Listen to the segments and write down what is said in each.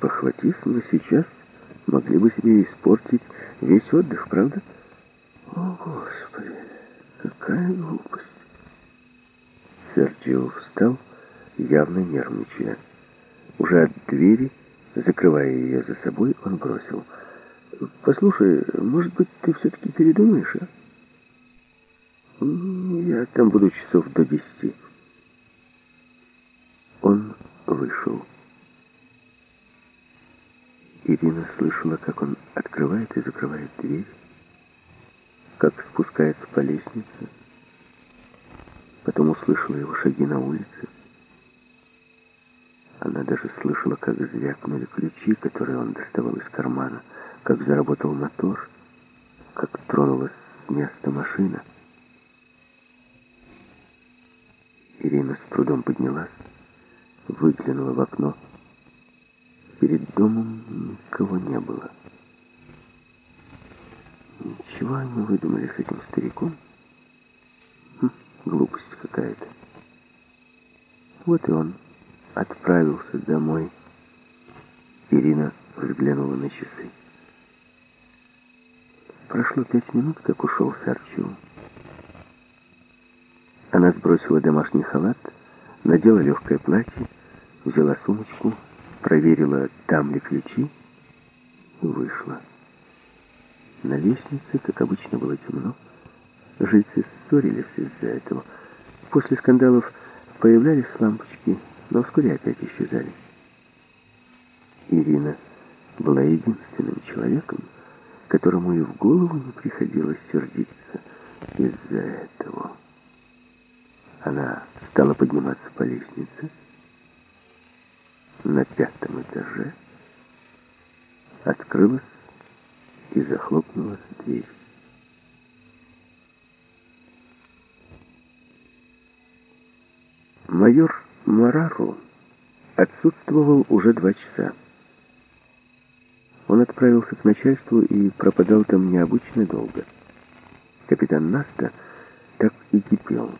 спохватись, мы сейчас могли бы себе испортить весь отдых, правда? О, Господи, какая глупость. Серджио встал, явно нервничая. Уже от двери, закрывая ее за собой, он бросил. «Послушай, может быть, ты все-таки передумаешь, а?» «Я там буду часов до десяти». Он вышел. Ирина слышала, как он открывает и закрывает дверь, как спускается по лестнице. Потом услышала его шаги на улице. Она даже слышала, как звякнули ключи, которые он доставал из кармана, как заработал мотор, как тронулась с места машина. Ирина с трудом поднялась, выглянула в окно. Перед домом никого не было. Ничего они выдумали с этим стариком? Хм, глупость какая-то. Вот и он отправился домой. Ирина взглянула на часы. Прошло пять минут, как ушел Сарчу. Она сбросила домашний халат, надела легкое платье, взяла сумочку, проверила, там ли ключи, и вышла. На лестнице, как обычно, было темно. Жильцы ссорились из-за этого. После скандалов появлялись лампочки, но вскоре опять исчезали. Ирина была единственным человеком, которому и в голову не приходилось сердиться из-за этого. Она стала подниматься по лестнице. На пятом этаже открылась и захлопнулась дверь. Майор Марару отсутствовал уже два часа. Он отправился к начальству и пропадал там необычно долго. Капитан Наста так и кипел.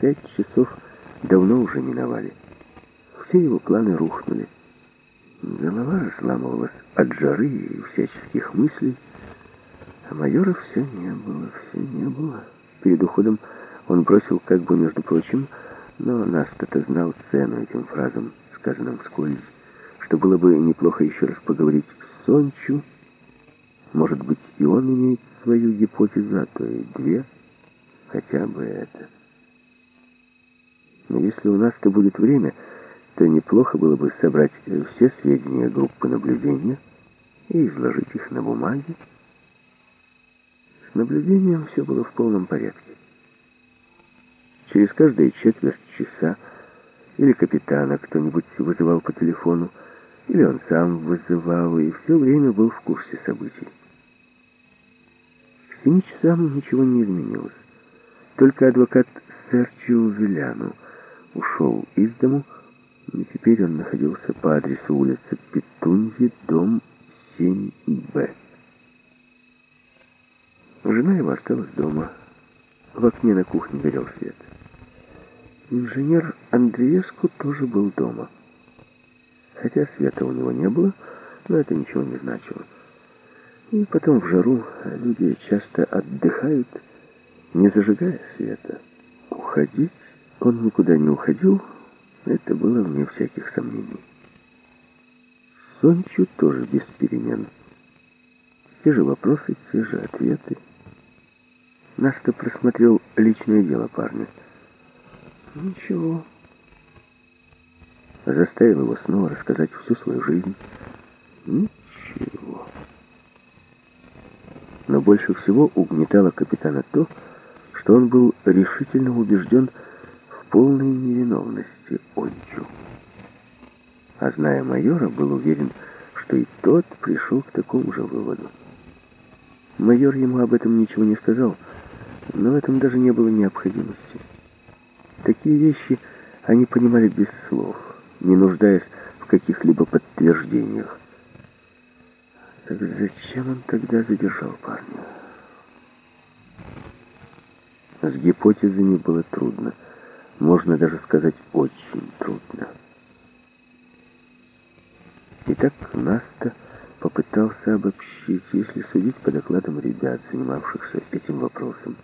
Пять часов давно уже миновали. Все его планы рухнули. Голова разламывалась от жары и всяческих мыслей. А майора все не было, все не было. Перед уходом он бросил, как бы, между прочим, но Наста-то знал цену этим фразам, сказанным вскользь, что было бы неплохо еще раз поговорить с Сончу. Может быть, и он имеет свою гипотезу, а то и две, хотя бы это. Но если у нас-то будет время, то неплохо было бы собрать все сведения группы наблюдения и изложить их на бумаге. С наблюдением все было в полном порядке. Через каждые четверть часа или капитана кто-нибудь вызывал по телефону, или он сам вызывал, и все время был в курсе событий. К семи часам ничего не изменилось. Только адвокат Серчио Виляну ушел из дому, и теперь он находился по адресу улицы Петуньи, дом 7Б. Жена его осталась дома. В окне на кухне горел свет. Инженер Андреевску тоже был дома. Хотя света у него не было, но это ничего не значило. И потом в жару люди часто отдыхают, не зажигая света. Уходить он никуда не уходил, это было вне всяких сомнений. Сончу тоже без перемен. Те же вопросы, те же ответы. Наста просмотрел личное дело парня. Ничего. Заставил его снова рассказать всю свою жизнь. Ничего. Но больше всего угнетало капитана то, что он был решительно убежден в полной невиновности Ончу. А зная майора, был уверен, что и тот пришел к такому же выводу. Майор ему об этом ничего не сказал, но в этом даже не было необходимости. Такие вещи они понимали без слов, не нуждаясь в каких-либо подтверждениях. Так зачем он тогда задержал парня? С гипотезами было трудно. Можно даже сказать, очень трудно. Итак, Наста попытался обобщить, если судить по докладам ребят, занимавшихся этим вопросом,